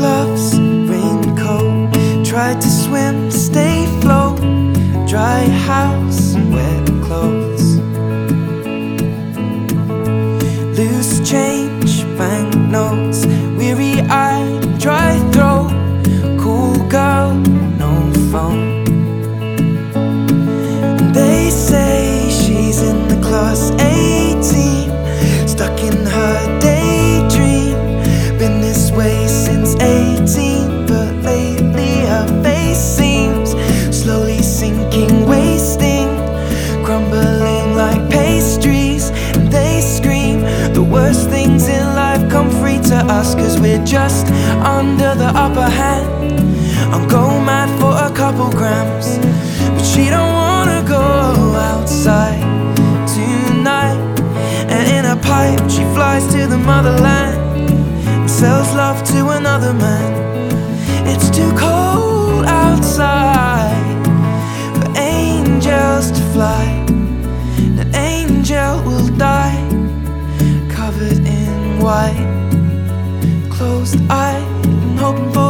Gloves, raincoat. Tried to swim, stay float. Dry house, wet clothes. Loose change, banknotes, weary eyed, dry throat, she don't wanna go outside tonight. And in a pipe, she flies to the motherland and sells love to another man. It's too cold outside for angels to fly. An angel will die covered in white, closed eyed, and hoping for